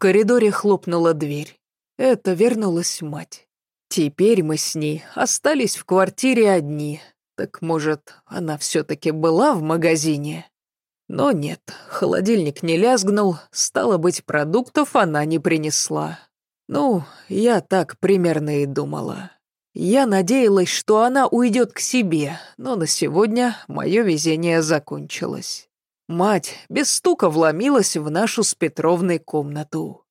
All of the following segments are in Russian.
коридоре хлопнула дверь. Это вернулась мать. Теперь мы с ней остались в квартире одни. Так, может, она все-таки была в магазине? Но нет, холодильник не лязгнул, стало быть, продуктов она не принесла. Ну, я так примерно и думала. Я надеялась, что она уйдет к себе, но на сегодня мое везение закончилось. Мать без стука вломилась в нашу с Петровной комнату.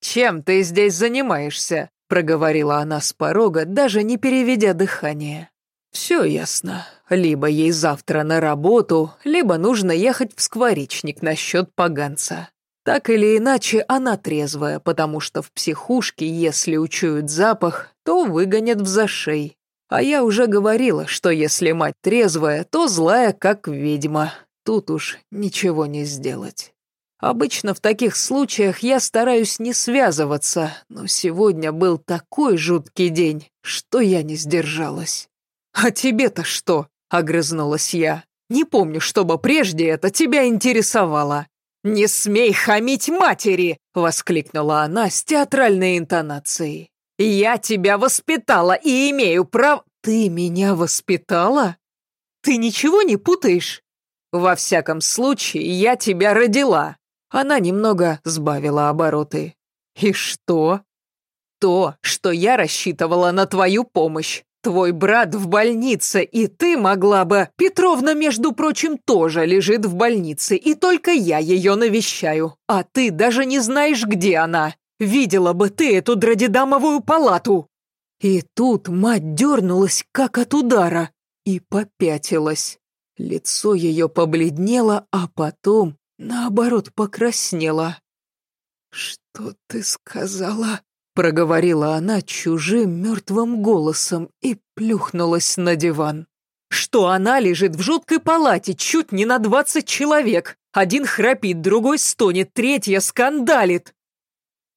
«Чем ты здесь занимаешься?» — проговорила она с порога, даже не переведя дыхание. Все ясно. Либо ей завтра на работу, либо нужно ехать в скворечник насчет поганца. Так или иначе, она трезвая, потому что в психушке, если учуют запах, то выгонят в зашей. А я уже говорила, что если мать трезвая, то злая, как ведьма. Тут уж ничего не сделать. Обычно в таких случаях я стараюсь не связываться, но сегодня был такой жуткий день, что я не сдержалась. «А тебе-то что?» — огрызнулась я. «Не помню, чтобы прежде это тебя интересовало». «Не смей хамить матери!» — воскликнула она с театральной интонацией. «Я тебя воспитала и имею право...» «Ты меня воспитала? Ты ничего не путаешь?» «Во всяком случае, я тебя родила». Она немного сбавила обороты. «И что?» «То, что я рассчитывала на твою помощь. Твой брат в больнице, и ты могла бы... Петровна, между прочим, тоже лежит в больнице, и только я ее навещаю. А ты даже не знаешь, где она. Видела бы ты эту дродидамовую палату!» И тут мать дернулась, как от удара, и попятилась. Лицо ее побледнело, а потом, наоборот, покраснело. «Что ты сказала?» Проговорила она чужим мертвым голосом и плюхнулась на диван. Что она лежит в жуткой палате чуть не на двадцать человек. Один храпит, другой стонет, третья скандалит.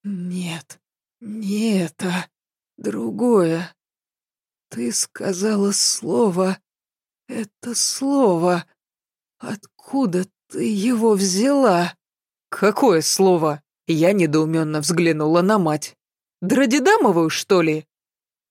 Нет, не это, другое. Ты сказала слово. Это слово. Откуда ты его взяла? Какое слово? Я недоуменно взглянула на мать. Дродидамовую, что ли?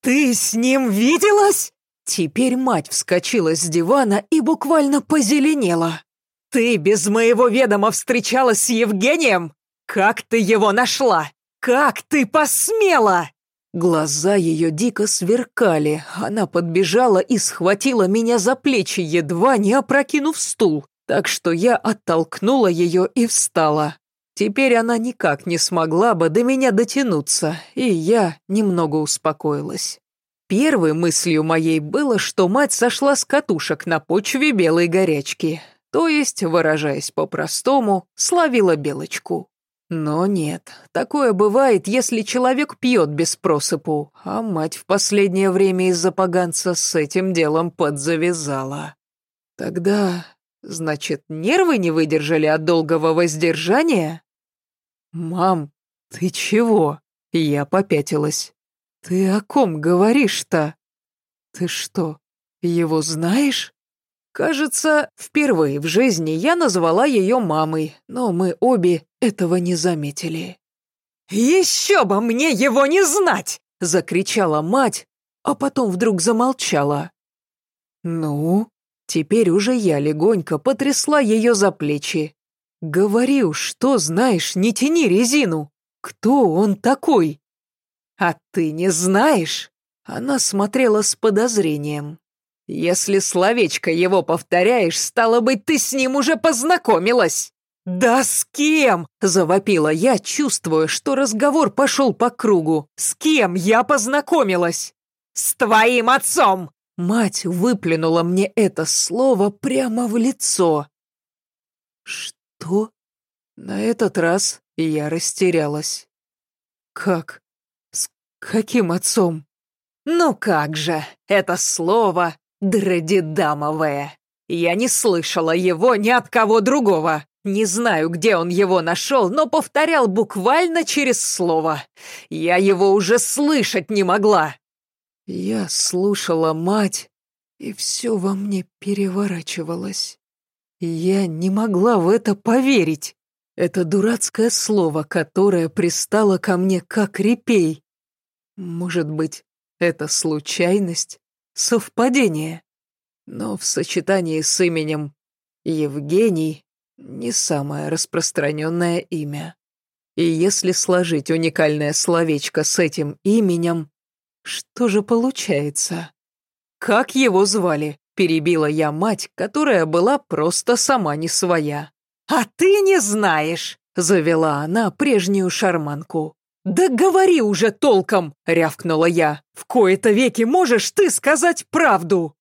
Ты с ним виделась? Теперь мать вскочила с дивана и буквально позеленела. Ты без моего ведома встречалась с Евгением? Как ты его нашла? Как ты посмела? Глаза ее дико сверкали. Она подбежала и схватила меня за плечи, едва не опрокинув стул. Так что я оттолкнула ее и встала. Теперь она никак не смогла бы до меня дотянуться, и я немного успокоилась. Первой мыслью моей было, что мать сошла с катушек на почве белой горячки, то есть, выражаясь по-простому, словила белочку. Но нет, такое бывает, если человек пьет без просыпу, а мать в последнее время из-за поганца с этим делом подзавязала. Тогда, значит, нервы не выдержали от долгого воздержания? «Мам, ты чего?» Я попятилась. «Ты о ком говоришь-то? Ты что, его знаешь?» Кажется, впервые в жизни я назвала ее мамой, но мы обе этого не заметили. «Еще бы мне его не знать!» — закричала мать, а потом вдруг замолчала. «Ну?» Теперь уже я легонько потрясла ее за плечи. «Говори уж, что знаешь, не тяни резину. Кто он такой?» «А ты не знаешь?» Она смотрела с подозрением. «Если словечко его повторяешь, стало быть, ты с ним уже познакомилась!» «Да с кем?» – завопила я, чувствуя, что разговор пошел по кругу. «С кем я познакомилась?» «С твоим отцом!» Мать выплюнула мне это слово прямо в лицо. «Что?» На этот раз я растерялась. «Как? С каким отцом?» «Ну как же, это слово дродидамовое. Я не слышала его ни от кого другого. Не знаю, где он его нашел, но повторял буквально через слово. Я его уже слышать не могла». Я слушала мать, и все во мне переворачивалось. Я не могла в это поверить. Это дурацкое слово, которое пристало ко мне как репей. Может быть, это случайность, совпадение? Но в сочетании с именем Евгений не самое распространенное имя. И если сложить уникальное словечко с этим именем, что же получается? Как его звали? Перебила я мать, которая была просто сама не своя. «А ты не знаешь!» — завела она прежнюю шарманку. «Да говори уже толком!» — рявкнула я. «В кои-то веки можешь ты сказать правду!»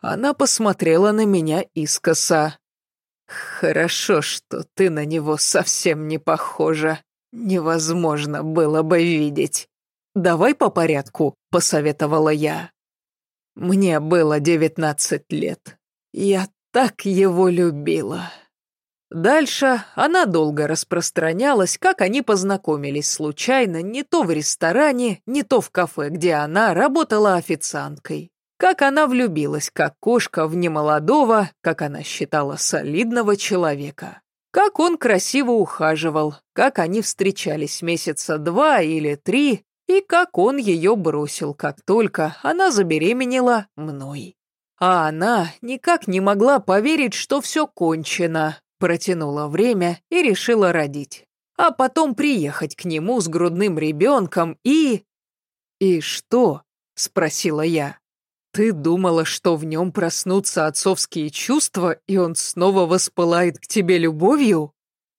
Она посмотрела на меня искоса. «Хорошо, что ты на него совсем не похожа. Невозможно было бы видеть. Давай по порядку», — посоветовала я. Мне было девятнадцать лет. Я так его любила. Дальше она долго распространялась, как они познакомились случайно не то в ресторане, не то в кафе, где она работала официанткой. Как она влюбилась, как кошка в немолодого, как она считала солидного человека. Как он красиво ухаживал, как они встречались месяца два или три, и как он ее бросил, как только она забеременела мной. А она никак не могла поверить, что все кончено, протянула время и решила родить. А потом приехать к нему с грудным ребенком и... «И что?» — спросила я. «Ты думала, что в нем проснутся отцовские чувства, и он снова воспылает к тебе любовью?»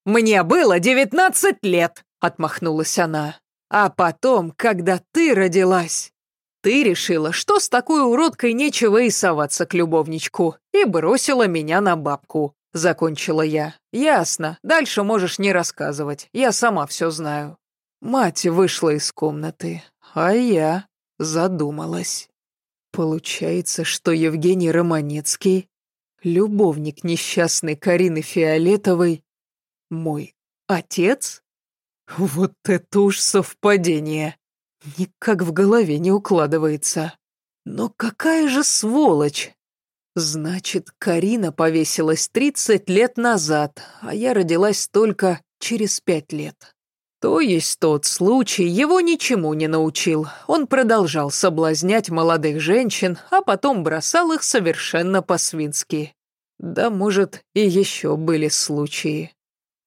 «Мне было девятнадцать лет!» — отмахнулась она. А потом, когда ты родилась, ты решила, что с такой уродкой нечего и соваться к любовничку, и бросила меня на бабку. Закончила я. Ясно, дальше можешь не рассказывать, я сама все знаю. Мать вышла из комнаты, а я задумалась. Получается, что Евгений Романецкий, любовник несчастной Карины Фиолетовой, мой отец? Вот это уж совпадение. Никак в голове не укладывается. Но какая же сволочь! Значит, Карина повесилась 30 лет назад, а я родилась только через пять лет. То есть тот случай его ничему не научил. Он продолжал соблазнять молодых женщин, а потом бросал их совершенно по-свински. Да, может, и еще были случаи.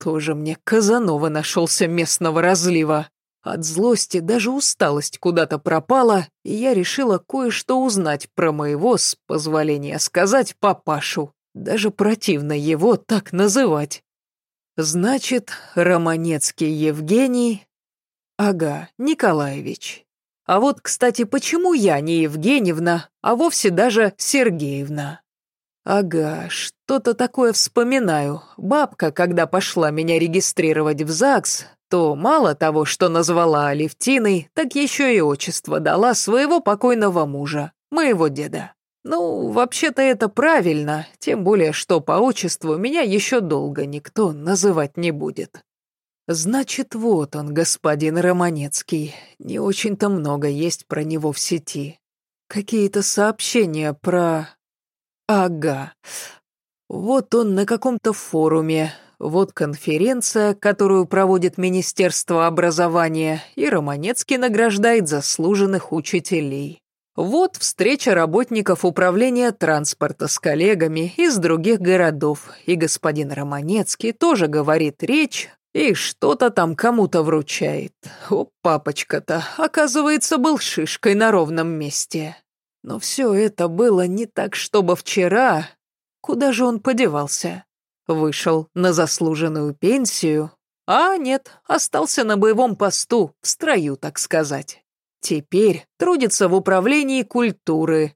Тоже мне Казанова нашелся местного разлива. От злости даже усталость куда-то пропала, и я решила кое-что узнать про моего, с позволения сказать, папашу. Даже противно его так называть. Значит, Романецкий Евгений... Ага, Николаевич. А вот, кстати, почему я не Евгеньевна, а вовсе даже Сергеевна? Ага, что-то такое вспоминаю. Бабка, когда пошла меня регистрировать в ЗАГС, то мало того, что назвала Алевтиной, так еще и отчество дала своего покойного мужа, моего деда. Ну, вообще-то это правильно, тем более, что по отчеству меня еще долго никто называть не будет. Значит, вот он, господин Романецкий. Не очень-то много есть про него в сети. Какие-то сообщения про... Ага. Вот он на каком-то форуме, вот конференция, которую проводит Министерство образования, и Романецкий награждает заслуженных учителей. Вот встреча работников управления транспорта с коллегами из других городов, и господин Романецкий тоже говорит речь и что-то там кому-то вручает. О, папочка-то, оказывается, был шишкой на ровном месте. Но все это было не так, чтобы вчера. Куда же он подевался? Вышел на заслуженную пенсию? А нет, остался на боевом посту, в строю, так сказать. Теперь трудится в управлении культуры.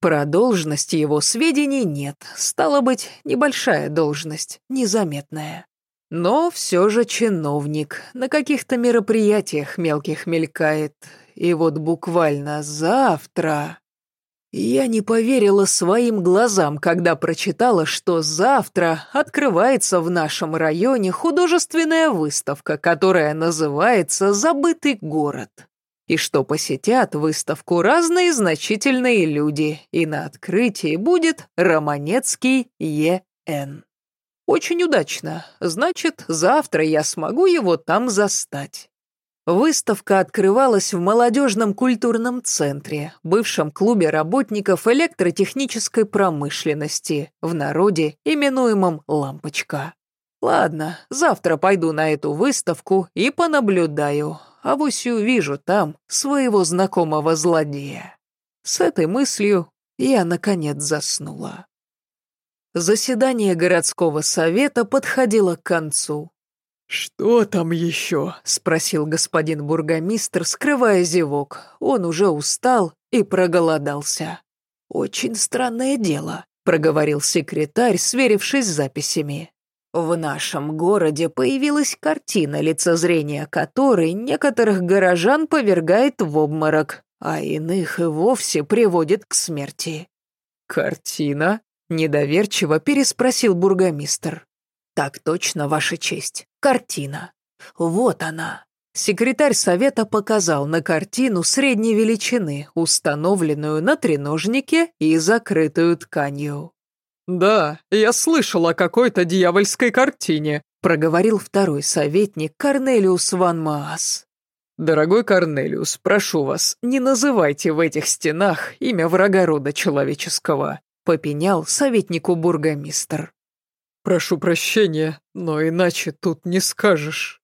Про должность его сведений нет, стало быть, небольшая должность, незаметная. Но все же чиновник, на каких-то мероприятиях мелких мелькает. И вот буквально завтра... Я не поверила своим глазам, когда прочитала, что завтра открывается в нашем районе художественная выставка, которая называется «Забытый город». И что посетят выставку разные значительные люди, и на открытии будет Романецкий Е.Н. Очень удачно. Значит, завтра я смогу его там застать. Выставка открывалась в молодежном культурном центре, бывшем клубе работников электротехнической промышленности, в народе именуемом «Лампочка». Ладно, завтра пойду на эту выставку и понаблюдаю, а вось увижу там своего знакомого злодея. С этой мыслью я, наконец, заснула. Заседание городского совета подходило к концу. «Что там еще?» — спросил господин бургомистр, скрывая зевок. Он уже устал и проголодался. «Очень странное дело», — проговорил секретарь, сверившись с записями. «В нашем городе появилась картина, лицезрения которой некоторых горожан повергает в обморок, а иных и вовсе приводит к смерти». «Картина?» Недоверчиво переспросил бургомистр. «Так точно, Ваша честь. Картина. Вот она». Секретарь совета показал на картину средней величины, установленную на треножнике и закрытую тканью. «Да, я слышал о какой-то дьявольской картине», проговорил второй советник Корнелиус Ван Маас. «Дорогой Корнелиус, прошу вас, не называйте в этих стенах имя врага рода человеческого попенял советнику бургомистр. «Прошу прощения, но иначе тут не скажешь».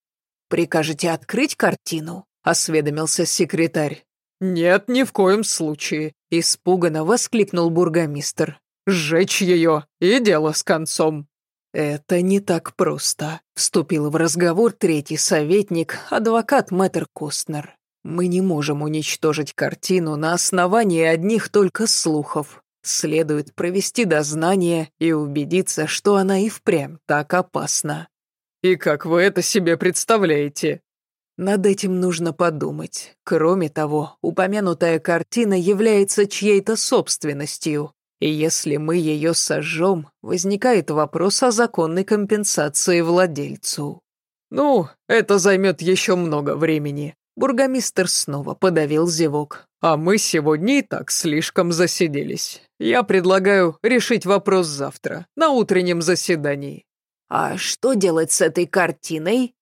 «Прикажете открыть картину?» — осведомился секретарь. «Нет, ни в коем случае», — испуганно воскликнул бургомистр. «Сжечь ее, и дело с концом». «Это не так просто», — вступил в разговор третий советник, адвокат Мэтр Костнер. «Мы не можем уничтожить картину на основании одних только слухов. Следует провести дознание и убедиться, что она и впрямь так опасна. И как вы это себе представляете? Над этим нужно подумать. Кроме того, упомянутая картина является чьей-то собственностью, и если мы ее сожжем, возникает вопрос о законной компенсации владельцу. Ну, это займет еще много времени. Бургомистр снова подавил зевок. А мы сегодня и так слишком засиделись. Я предлагаю решить вопрос завтра, на утреннем заседании». «А что делать с этой картиной?»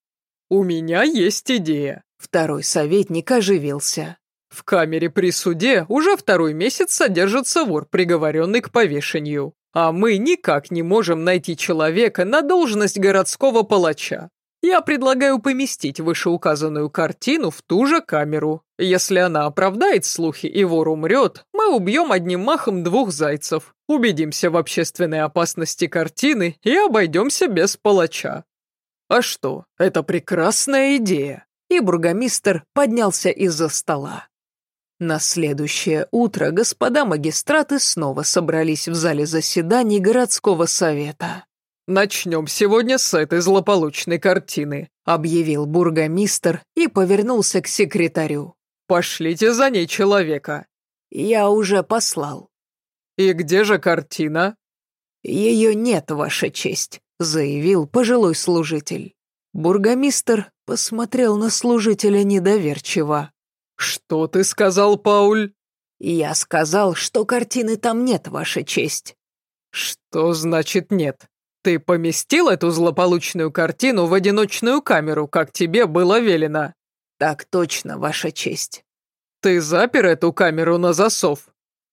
«У меня есть идея». Второй советник оживился. В камере при суде уже второй месяц содержится вор, приговоренный к повешению. А мы никак не можем найти человека на должность городского палача. Я предлагаю поместить вышеуказанную картину в ту же камеру. Если она оправдает слухи и вор умрет, мы убьем одним махом двух зайцев, убедимся в общественной опасности картины и обойдемся без палача. А что, это прекрасная идея. И бургомистр поднялся из-за стола. На следующее утро господа магистраты снова собрались в зале заседаний городского совета. «Начнем сегодня с этой злополучной картины», — объявил бургомистр и повернулся к секретарю. «Пошлите за ней человека». «Я уже послал». «И где же картина?» «Ее нет, Ваша честь», — заявил пожилой служитель. Бургомистр посмотрел на служителя недоверчиво. «Что ты сказал, Пауль?» «Я сказал, что картины там нет, Ваша честь». «Что значит нет? Ты поместил эту злополучную картину в одиночную камеру, как тебе было велено?» «Так точно, Ваша честь». «Ты запер эту камеру на засов?»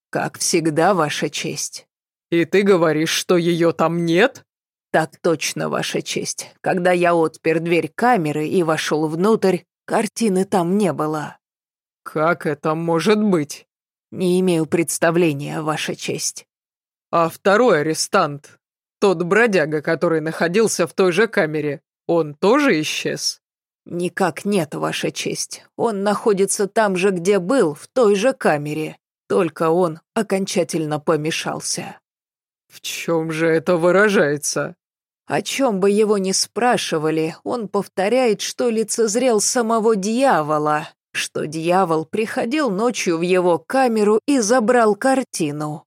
«Как всегда, Ваша честь». «И ты говоришь, что ее там нет?» «Так точно, Ваша честь. Когда я отпер дверь камеры и вошел внутрь, картины там не было». «Как это может быть?» «Не имею представления, Ваша честь». «А второй арестант, тот бродяга, который находился в той же камере, он тоже исчез?» «Никак нет, Ваша честь. Он находится там же, где был, в той же камере. Только он окончательно помешался». «В чем же это выражается?» О чем бы его ни спрашивали, он повторяет, что лицезрел самого дьявола, что дьявол приходил ночью в его камеру и забрал картину.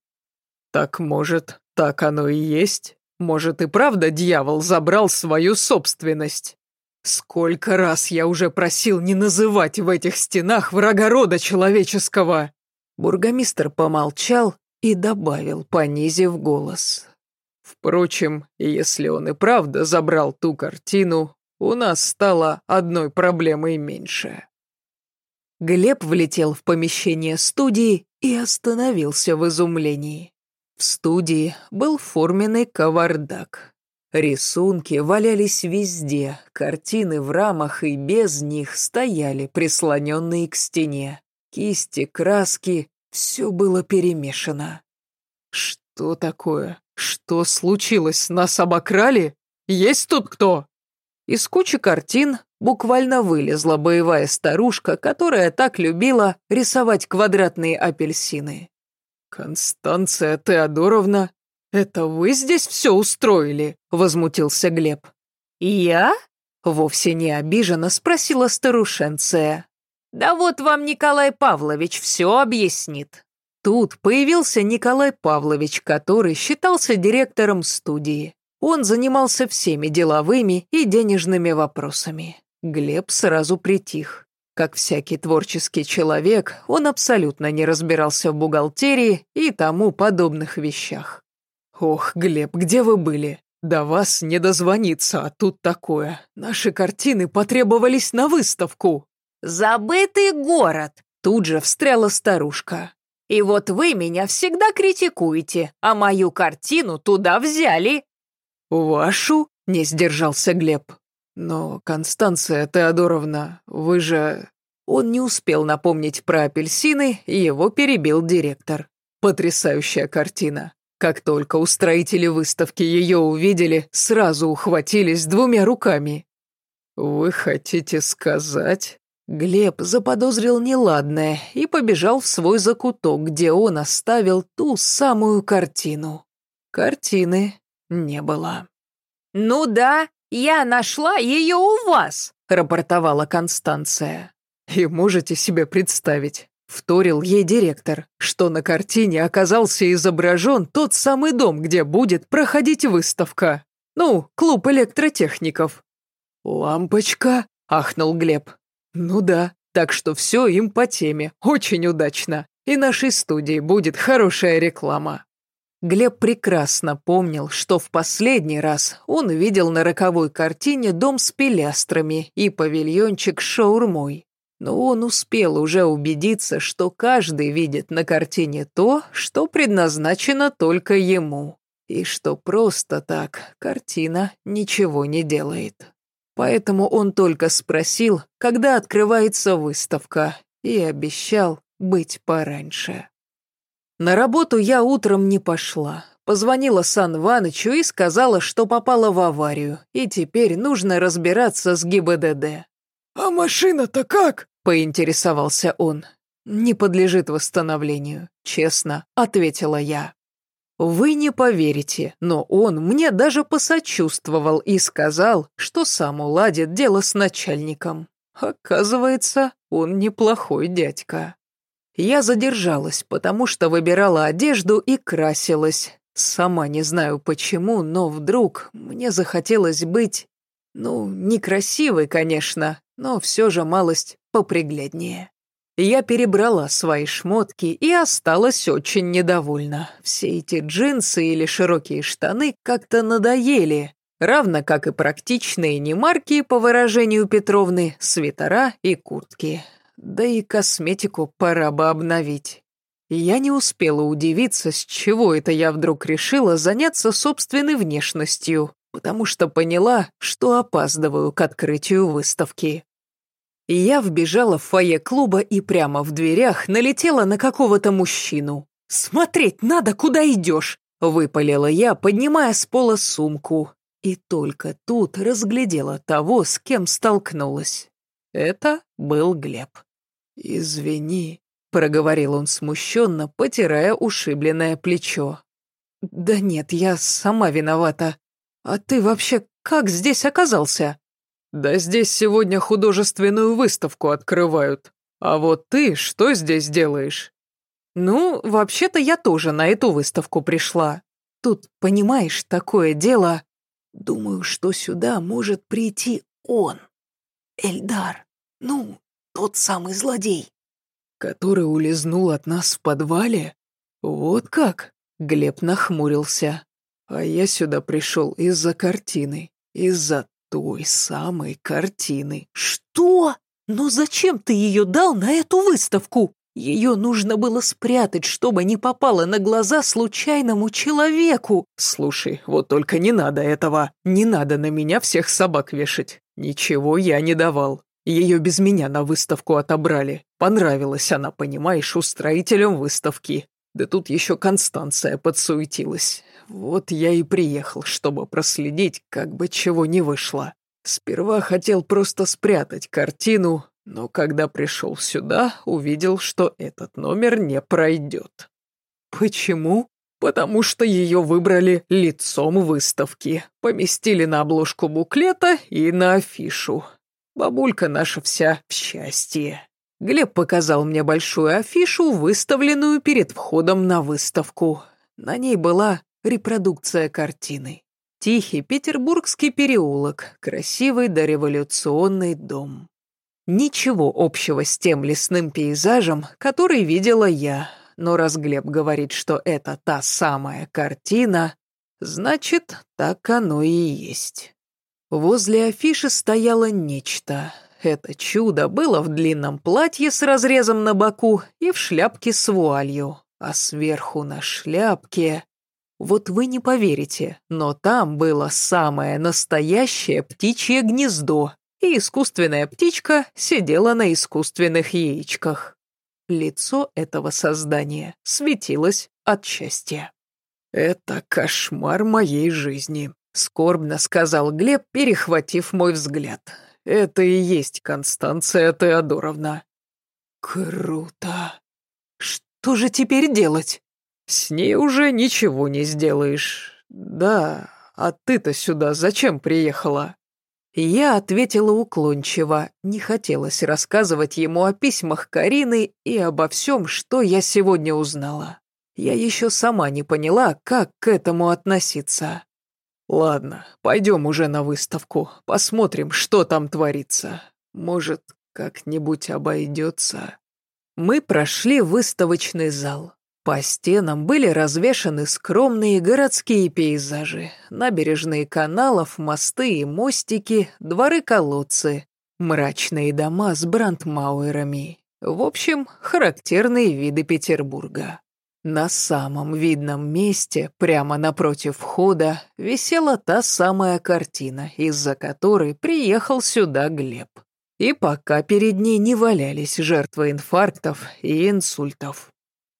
«Так, может, так оно и есть?» Может и правда дьявол забрал свою собственность? Сколько раз я уже просил не называть в этих стенах врага рода человеческого!» Бургомистр помолчал и добавил, понизив голос. Впрочем, если он и правда забрал ту картину, у нас стало одной проблемой меньше. Глеб влетел в помещение студии и остановился в изумлении. В студии был форменный кавардак. Рисунки валялись везде, картины в рамах и без них стояли, прислоненные к стене. Кисти, краски, все было перемешано. «Что такое? Что случилось? Нас обокрали? Есть тут кто?» Из кучи картин буквально вылезла боевая старушка, которая так любила рисовать квадратные апельсины. «Констанция Теодоровна, это вы здесь все устроили?» – возмутился Глеб. «Я?» – вовсе не обиженно спросила старушенция. «Да вот вам Николай Павлович все объяснит». Тут появился Николай Павлович, который считался директором студии. Он занимался всеми деловыми и денежными вопросами. Глеб сразу притих. Как всякий творческий человек, он абсолютно не разбирался в бухгалтерии и тому подобных вещах. «Ох, Глеб, где вы были? До вас не дозвониться, а тут такое. Наши картины потребовались на выставку». «Забытый город!» Тут же встряла старушка. «И вот вы меня всегда критикуете, а мою картину туда взяли». «Вашу?» — не сдержался Глеб. «Но, Констанция Теодоровна, вы же...» Он не успел напомнить про апельсины, его перебил директор. Потрясающая картина. Как только устроители выставки ее увидели, сразу ухватились двумя руками. «Вы хотите сказать?» Глеб заподозрил неладное и побежал в свой закуток, где он оставил ту самую картину. Картины не было. «Ну да, «Я нашла ее у вас», — рапортовала Констанция. «И можете себе представить, Вторил ей директор, что на картине оказался изображен тот самый дом, где будет проходить выставка. Ну, клуб электротехников. «Лампочка?» – ахнул Глеб. «Ну да, так что все им по теме, очень удачно. И нашей студии будет хорошая реклама». Глеб прекрасно помнил, что в последний раз он видел на роковой картине дом с пилястрами и павильончик с шаурмой. Но он успел уже убедиться, что каждый видит на картине то, что предназначено только ему, и что просто так картина ничего не делает. Поэтому он только спросил, когда открывается выставка, и обещал быть пораньше. На работу я утром не пошла. Позвонила Сан Ванычу и сказала, что попала в аварию, и теперь нужно разбираться с ГИБДД. «А машина-то как?» – поинтересовался он. «Не подлежит восстановлению, честно», – ответила я. Вы не поверите, но он мне даже посочувствовал и сказал, что сам уладит дело с начальником. Оказывается, он неплохой дядька. Я задержалась, потому что выбирала одежду и красилась. Сама не знаю почему, но вдруг мне захотелось быть... Ну, некрасивой, конечно, но все же малость попригляднее. Я перебрала свои шмотки и осталась очень недовольна. Все эти джинсы или широкие штаны как-то надоели, равно как и практичные немарки, по выражению Петровны, свитера и куртки. Да и косметику пора бы обновить. Я не успела удивиться, с чего это я вдруг решила заняться собственной внешностью, потому что поняла, что опаздываю к открытию выставки. Я вбежала в фойе клуба и прямо в дверях налетела на какого-то мужчину. «Смотреть надо, куда идешь!» — выпалила я, поднимая с пола сумку. И только тут разглядела того, с кем столкнулась. Это был Глеб. «Извини», — проговорил он смущенно, потирая ушибленное плечо. «Да нет, я сама виновата. А ты вообще как здесь оказался?» «Да здесь сегодня художественную выставку открывают. А вот ты что здесь делаешь?» «Ну, вообще-то я тоже на эту выставку пришла. Тут, понимаешь, такое дело. Думаю, что сюда может прийти он, Эльдар. Ну, тот самый злодей. Который улизнул от нас в подвале? Вот как? Глеб нахмурился. А я сюда пришел из-за картины. Из-за той самой картины. Что? Но зачем ты ее дал на эту выставку? Ее нужно было спрятать, чтобы не попало на глаза случайному человеку. Слушай, вот только не надо этого. Не надо на меня всех собак вешать. Ничего я не давал. Ее без меня на выставку отобрали. Понравилась она, понимаешь, устроителям выставки. Да тут еще Констанция подсуетилась. Вот я и приехал, чтобы проследить, как бы чего не вышло. Сперва хотел просто спрятать картину, но когда пришел сюда, увидел, что этот номер не пройдет. Почему? Потому что ее выбрали лицом выставки, поместили на обложку буклета и на афишу. Бабулька наша вся в счастье. Глеб показал мне большую афишу, выставленную перед входом на выставку. На ней была репродукция картины. Тихий петербургский переулок, красивый дореволюционный дом. Ничего общего с тем лесным пейзажем, который видела я, но раз Глеб говорит, что это та самая картина, значит, так оно и есть. Возле афиши стояло нечто. Это чудо было в длинном платье с разрезом на боку и в шляпке с вуалью, а сверху на шляпке... Вот вы не поверите, но там было самое настоящее птичье гнездо, и искусственная птичка сидела на искусственных яичках. Лицо этого создания светилось от счастья. «Это кошмар моей жизни», — скорбно сказал Глеб, перехватив мой взгляд. «Это и есть Констанция Теодоровна». «Круто. Что же теперь делать?» «С ней уже ничего не сделаешь. Да, а ты-то сюда зачем приехала?» Я ответила уклончиво, не хотелось рассказывать ему о письмах Карины и обо всем, что я сегодня узнала. Я еще сама не поняла, как к этому относиться. «Ладно, пойдем уже на выставку, посмотрим, что там творится. Может, как-нибудь обойдется». Мы прошли выставочный зал. По стенам были развешаны скромные городские пейзажи, набережные каналов, мосты и мостики, дворы-колодцы, мрачные дома с брандмауэрами. В общем, характерные виды Петербурга. На самом видном месте, прямо напротив входа, висела та самая картина, из-за которой приехал сюда Глеб. И пока перед ней не валялись жертвы инфарктов и инсультов.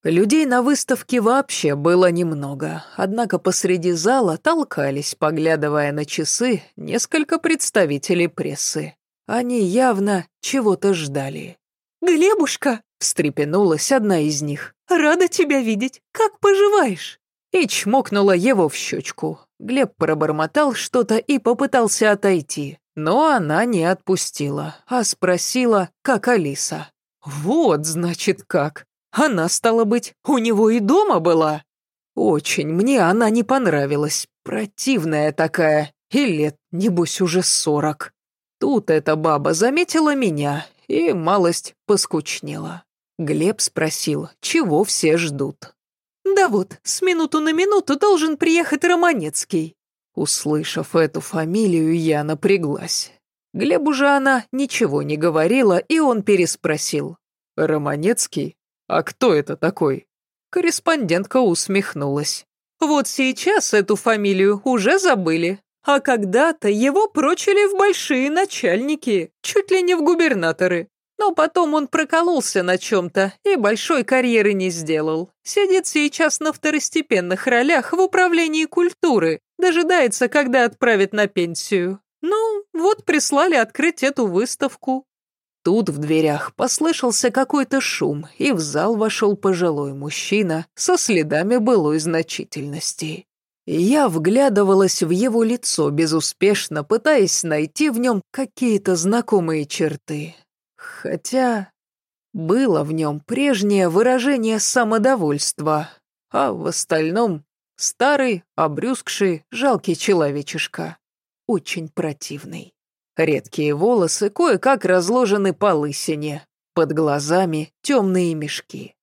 Людей на выставке вообще было немного, однако посреди зала толкались, поглядывая на часы, несколько представителей прессы. Они явно чего-то ждали. «Глебушка!» — встрепенулась одна из них. «Рада тебя видеть. Как поживаешь?» И чмокнула его в щечку. Глеб пробормотал что-то и попытался отойти, но она не отпустила, а спросила, как Алиса. «Вот, значит, как. Она, стала быть, у него и дома была. Очень мне она не понравилась. Противная такая. И лет, небось, уже сорок. Тут эта баба заметила меня и малость поскучнела. Глеб спросил, чего все ждут. «Да вот, с минуту на минуту должен приехать Романецкий». Услышав эту фамилию, я напряглась. Глебу же она ничего не говорила, и он переспросил. «Романецкий? «А кто это такой?» Корреспондентка усмехнулась. «Вот сейчас эту фамилию уже забыли, а когда-то его прочили в большие начальники, чуть ли не в губернаторы. Но потом он прокололся на чем-то и большой карьеры не сделал. Сидит сейчас на второстепенных ролях в управлении культуры, дожидается, когда отправят на пенсию. Ну, вот прислали открыть эту выставку. Тут в дверях послышался какой-то шум, и в зал вошел пожилой мужчина со следами былой значительности. Я вглядывалась в его лицо безуспешно, пытаясь найти в нем какие-то знакомые черты. Хотя было в нем прежнее выражение самодовольства, а в остальном старый, обрюзгший, жалкий человечишка. Очень противный. Редкие волосы кое-как разложены по лысине, под глазами темные мешки.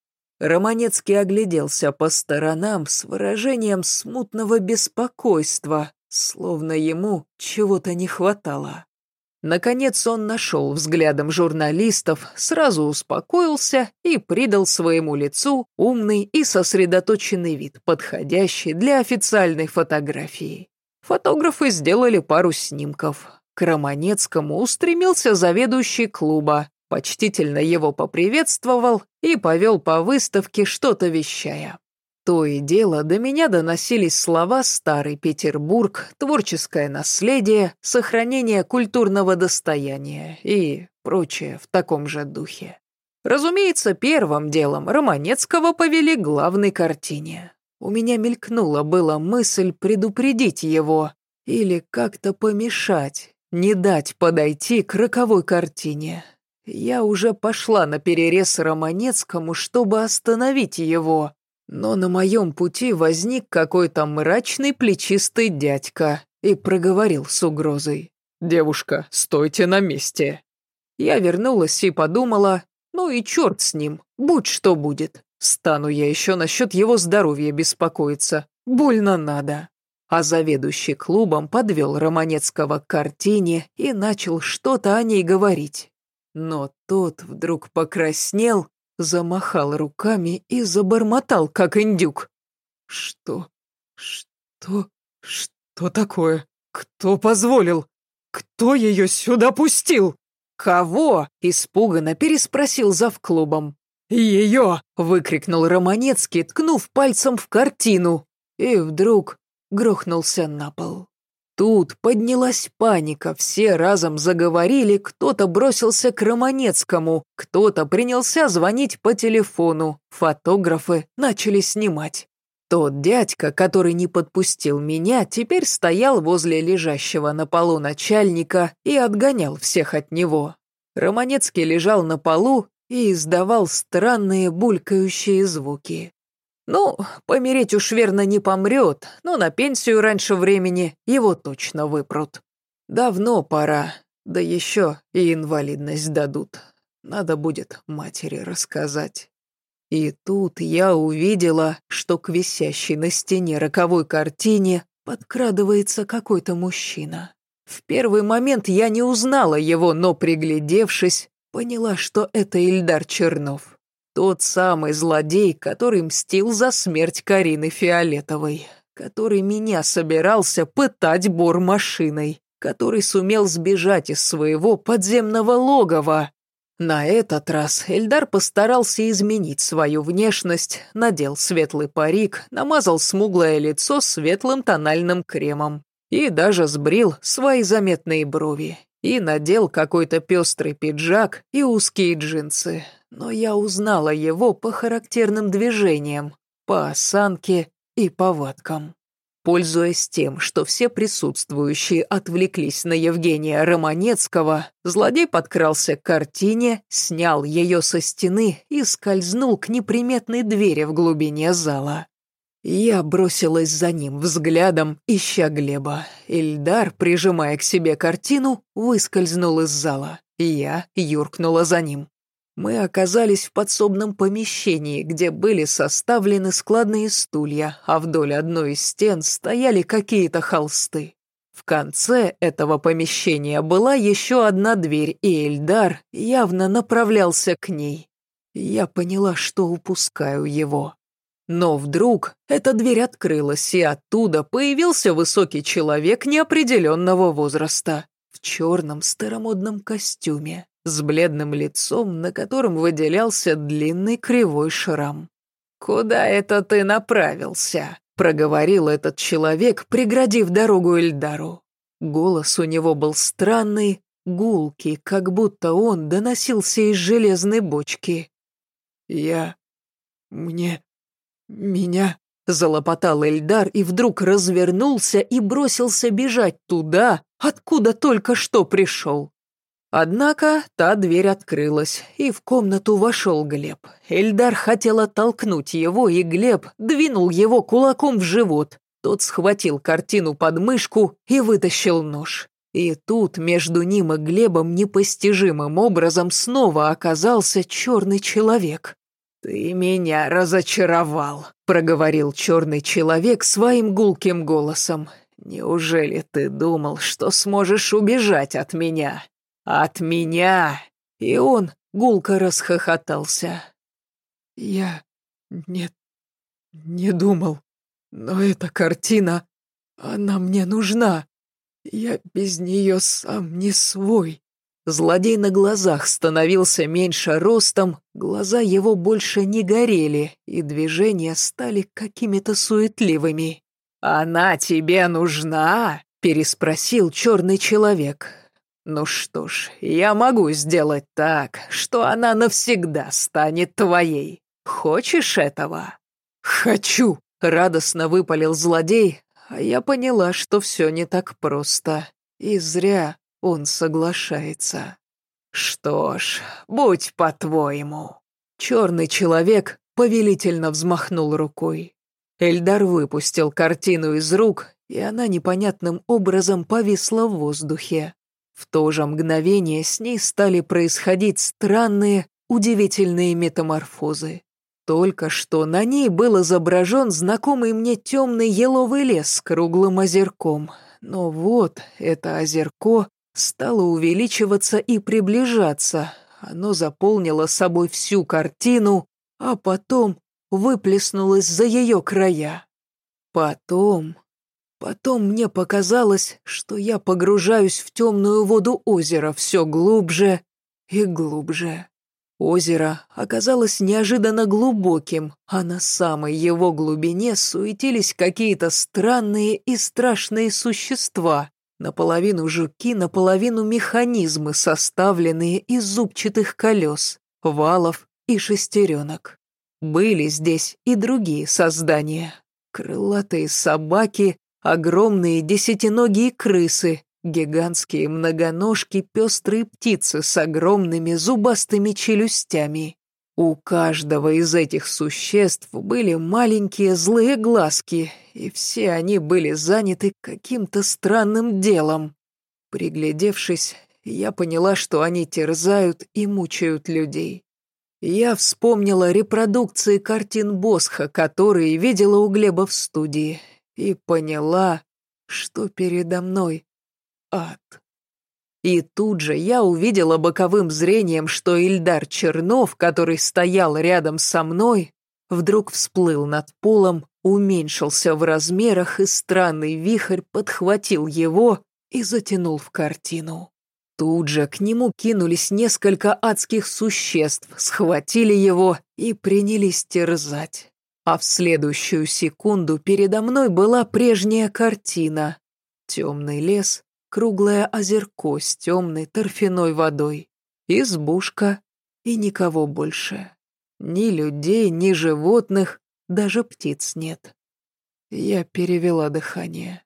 Романецкий огляделся по сторонам с выражением смутного беспокойства, словно ему чего-то не хватало. Наконец он нашел взглядом журналистов, сразу успокоился и придал своему лицу умный и сосредоточенный вид, подходящий для официальной фотографии. Фотографы сделали пару снимков. К Романецкому устремился заведующий клуба, почтительно его поприветствовал и повел по выставке, что-то вещая. То и дело до меня доносились слова «Старый Петербург», «Творческое наследие», «Сохранение культурного достояния» и прочее в таком же духе. Разумеется, первым делом Романецкого повели главной картине. У меня мелькнула была мысль предупредить его или как-то помешать, не дать подойти к роковой картине. Я уже пошла на перерез Романецкому, чтобы остановить его, но на моем пути возник какой-то мрачный плечистый дядька и проговорил с угрозой. «Девушка, стойте на месте». Я вернулась и подумала, ну и черт с ним, будь что будет. Стану я еще насчет его здоровья беспокоиться. Больно надо. А заведующий клубом подвел Романецкого к картине и начал что-то о ней говорить. Но тот вдруг покраснел замахал руками и забормотал, как индюк. «Что? Что? Что такое? Кто позволил? Кто ее сюда пустил?» «Кого?» – испуганно переспросил завклубом. «Ее!» – выкрикнул Романецкий, ткнув пальцем в картину. И вдруг грохнулся на пол. Тут поднялась паника, все разом заговорили, кто-то бросился к Романецкому, кто-то принялся звонить по телефону, фотографы начали снимать. Тот дядька, который не подпустил меня, теперь стоял возле лежащего на полу начальника и отгонял всех от него. Романецкий лежал на полу и издавал странные булькающие звуки. Ну, помереть уж верно не помрет, но на пенсию раньше времени его точно выпрут. Давно пора, да еще и инвалидность дадут. Надо будет матери рассказать. И тут я увидела, что к висящей на стене роковой картине подкрадывается какой-то мужчина. В первый момент я не узнала его, но, приглядевшись, поняла, что это Ильдар Чернов. Тот самый злодей, который мстил за смерть Карины Фиолетовой, который меня собирался пытать бор-машиной, который сумел сбежать из своего подземного логова. На этот раз Эльдар постарался изменить свою внешность, надел светлый парик, намазал смуглое лицо светлым тональным кремом и даже сбрил свои заметные брови и надел какой-то пестрый пиджак и узкие джинсы но я узнала его по характерным движениям, по осанке и повадкам. Пользуясь тем, что все присутствующие отвлеклись на Евгения Романецкого, злодей подкрался к картине, снял ее со стены и скользнул к неприметной двери в глубине зала. Я бросилась за ним взглядом, ища Глеба. Ильдар, прижимая к себе картину, выскользнул из зала. Я юркнула за ним мы оказались в подсобном помещении, где были составлены складные стулья, а вдоль одной из стен стояли какие-то холсты. В конце этого помещения была еще одна дверь, и Эльдар явно направлялся к ней. Я поняла, что упускаю его. Но вдруг эта дверь открылась, и оттуда появился высокий человек неопределенного возраста в черном старомодном костюме с бледным лицом, на котором выделялся длинный кривой шрам. «Куда это ты направился?» — проговорил этот человек, преградив дорогу Эльдару. Голос у него был странный, гулкий, как будто он доносился из железной бочки. «Я... мне... меня...» — залопотал Эльдар и вдруг развернулся и бросился бежать туда, откуда только что пришел. Однако та дверь открылась, и в комнату вошел Глеб. Эльдар хотел оттолкнуть его, и Глеб двинул его кулаком в живот. Тот схватил картину под мышку и вытащил нож. И тут между ним и Глебом непостижимым образом снова оказался черный человек. «Ты меня разочаровал», — проговорил черный человек своим гулким голосом. «Неужели ты думал, что сможешь убежать от меня? От меня!» И он гулко расхохотался. «Я... нет, не думал. Но эта картина, она мне нужна. Я без нее сам не свой». Злодей на глазах становился меньше ростом, глаза его больше не горели, и движения стали какими-то суетливыми. «Она тебе нужна?» — переспросил черный человек. «Ну что ж, я могу сделать так, что она навсегда станет твоей. Хочешь этого?» «Хочу!» — радостно выпалил злодей, а я поняла, что все не так просто. И зря он соглашается. «Что ж, будь по-твоему». Черный человек повелительно взмахнул рукой. Эльдар выпустил картину из рук, и она непонятным образом повисла в воздухе. В то же мгновение с ней стали происходить странные, удивительные метаморфозы. Только что на ней был изображен знакомый мне темный еловый лес с круглым озерком. Но вот это озерко стало увеличиваться и приближаться. Оно заполнило собой всю картину, а потом выплеснулось за ее края. Потом... Потом мне показалось, что я погружаюсь в темную воду озера все глубже и глубже. Озеро оказалось неожиданно глубоким, а на самой его глубине суетились какие-то странные и страшные существа, Наполовину жуки, наполовину механизмы, составленные из зубчатых колес, валов и шестеренок. Были здесь и другие создания. Крылатые собаки, огромные десятиногие крысы, гигантские многоножки, пестрые птицы с огромными зубастыми челюстями. У каждого из этих существ были маленькие злые глазки, и все они были заняты каким-то странным делом. Приглядевшись, я поняла, что они терзают и мучают людей. Я вспомнила репродукции картин Босха, которые видела у Глеба в студии, и поняла, что передо мной ад. И тут же я увидела боковым зрением, что Ильдар Чернов, который стоял рядом со мной, вдруг всплыл над полом, уменьшился в размерах, и странный вихрь подхватил его и затянул в картину. Тут же к нему кинулись несколько адских существ, схватили его и принялись терзать. А в следующую секунду передо мной была прежняя картина. Темный лес, круглое озерко с темной торфяной водой, избушка и никого больше. Ни людей, ни животных, даже птиц нет. Я перевела дыхание.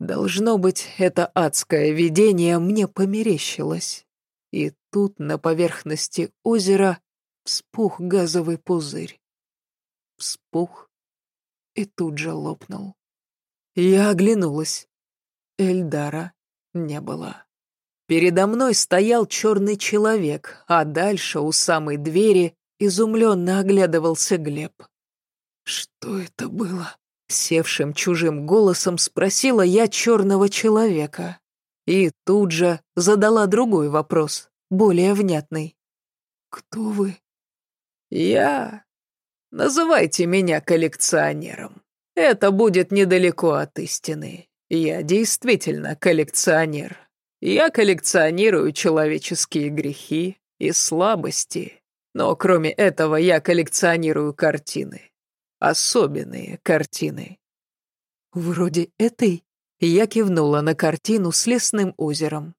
Должно быть, это адское видение мне померещилось. И тут на поверхности озера вспух газовый пузырь. Вспух и тут же лопнул. Я оглянулась. Эльдара не было. Передо мной стоял черный человек, а дальше у самой двери изумленно оглядывался Глеб. «Что это было?» — севшим чужим голосом спросила я черного человека. И тут же задала другой вопрос, более внятный. «Кто вы?» «Я. Называйте меня коллекционером. Это будет недалеко от истины. Я действительно коллекционер. Я коллекционирую человеческие грехи и слабости. Но кроме этого я коллекционирую картины. Особенные картины. Вроде этой я кивнула на картину с лесным озером.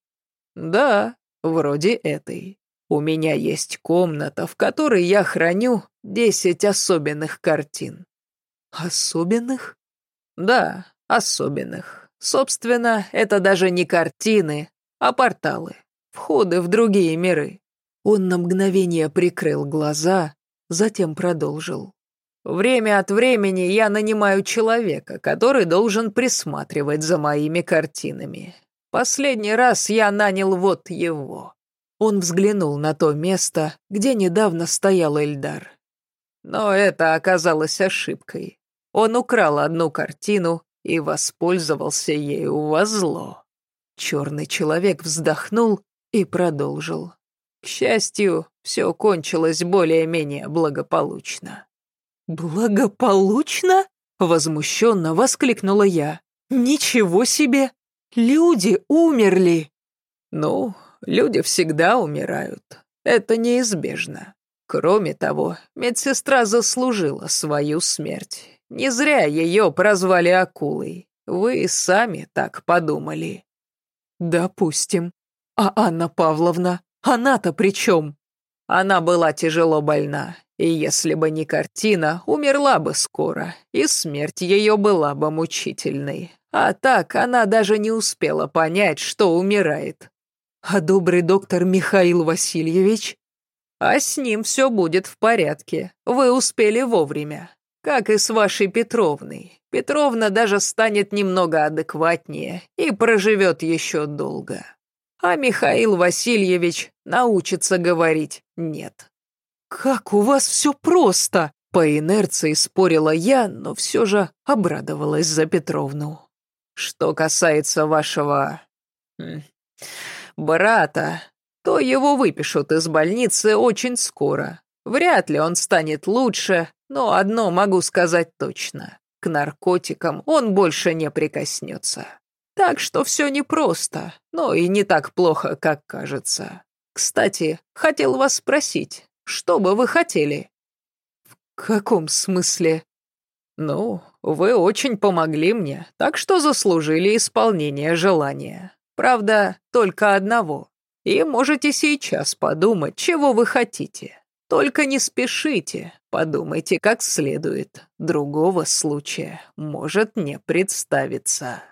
Да, вроде этой. У меня есть комната, в которой я храню десять особенных картин. Особенных? Да, особенных. Собственно, это даже не картины, а порталы, входы в другие миры. Он на мгновение прикрыл глаза, затем продолжил. Время от времени я нанимаю человека, который должен присматривать за моими картинами. Последний раз я нанял вот его. Он взглянул на то место, где недавно стоял Эльдар. Но это оказалось ошибкой. Он украл одну картину и воспользовался ею во зло. Черный человек вздохнул и продолжил. К счастью, все кончилось более-менее благополучно. «Благополучно?» — возмущенно воскликнула я. «Ничего себе! Люди умерли!» «Ну, люди всегда умирают. Это неизбежно. Кроме того, медсестра заслужила свою смерть. Не зря ее прозвали акулой. Вы сами так подумали». «Допустим. А Анна Павловна? Она-то при чем?» Она была тяжело больна, и если бы не картина, умерла бы скоро, и смерть ее была бы мучительной. А так она даже не успела понять, что умирает. А добрый доктор Михаил Васильевич? А с ним все будет в порядке. Вы успели вовремя. Как и с вашей Петровной. Петровна даже станет немного адекватнее и проживет еще долго. А Михаил Васильевич научится говорить «нет». «Как у вас все просто!» По инерции спорила я, но все же обрадовалась за Петровну. Что касается вашего... брата, то его выпишут из больницы очень скоро. Вряд ли он станет лучше, но одно могу сказать точно. К наркотикам он больше не прикоснется. Так что все непросто, но и не так плохо, как кажется. Кстати, хотел вас спросить, что бы вы хотели?» «В каком смысле?» «Ну, вы очень помогли мне, так что заслужили исполнение желания. Правда, только одного. И можете сейчас подумать, чего вы хотите. Только не спешите, подумайте как следует. Другого случая может не представиться».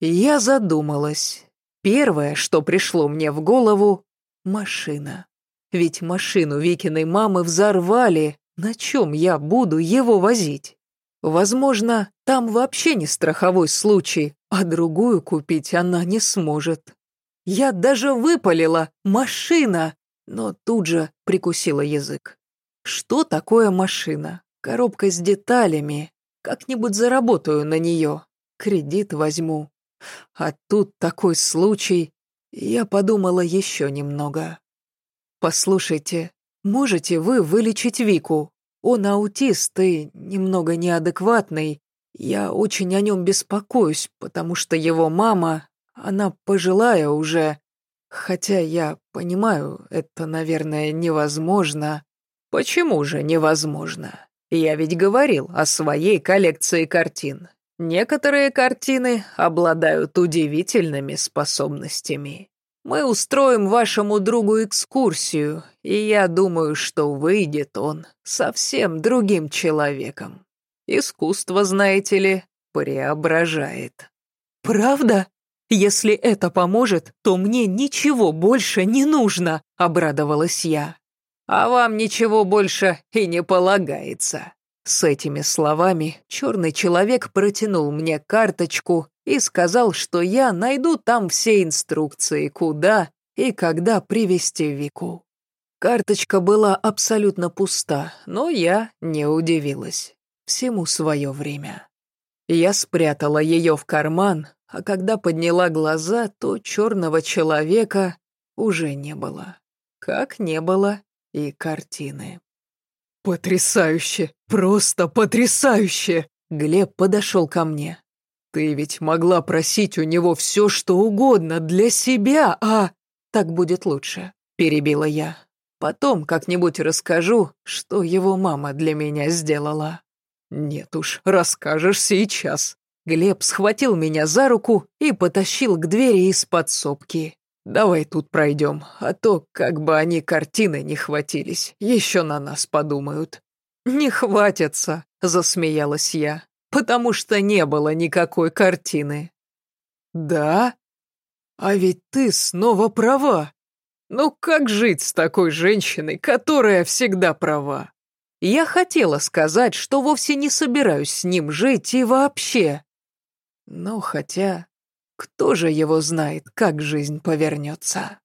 Я задумалась. Первое, что пришло мне в голову — машина. Ведь машину Викиной мамы взорвали. На чем я буду его возить? Возможно, там вообще не страховой случай, а другую купить она не сможет. Я даже выпалила «машина», но тут же прикусила язык. Что такое машина? Коробка с деталями. Как-нибудь заработаю на нее. Кредит возьму. А тут такой случай. Я подумала еще немного. «Послушайте, можете вы вылечить Вику? Он аутист и немного неадекватный. Я очень о нем беспокоюсь, потому что его мама, она пожилая уже. Хотя я понимаю, это, наверное, невозможно. Почему же невозможно? Я ведь говорил о своей коллекции картин. Некоторые картины обладают удивительными способностями. Мы устроим вашему другу экскурсию, и я думаю, что выйдет он совсем другим человеком. Искусство, знаете ли, преображает. Правда? Если это поможет, то мне ничего больше не нужно, обрадовалась я. А вам ничего больше и не полагается. С этими словами черный человек протянул мне карточку и сказал, что я найду там все инструкции, куда и когда привести Вику. Карточка была абсолютно пуста, но я не удивилась. Всему свое время. Я спрятала ее в карман, а когда подняла глаза, то черного человека уже не было. Как не было и картины. «Потрясающе! Просто потрясающе!» Глеб подошел ко мне. «Ты ведь могла просить у него все, что угодно для себя, а...» «Так будет лучше», — перебила я. «Потом как-нибудь расскажу, что его мама для меня сделала». «Нет уж, расскажешь сейчас». Глеб схватил меня за руку и потащил к двери из подсобки. «Давай тут пройдем, а то как бы они картины не хватились, еще на нас подумают». «Не хватятся», — засмеялась я потому что не было никакой картины. Да? А ведь ты снова права. Ну как жить с такой женщиной, которая всегда права? Я хотела сказать, что вовсе не собираюсь с ним жить и вообще. Но хотя, кто же его знает, как жизнь повернется?